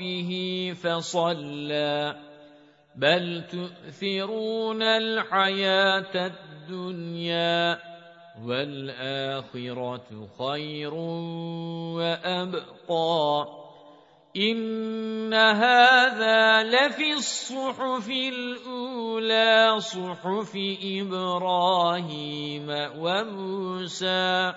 رَبِّهِ فَصَلَّىٰ بَلْ تُؤْثِرُونَ الْحَيَاةَ الدُّنْيَا وَالْآخِرَةُ خَيْرٌ وَأَبْقَى إِنَّ هَذَا لَفِي الصُّحُفِ الْأُولَى صُحُفِ إِبْرَاهِيمَ وَمُوسَى.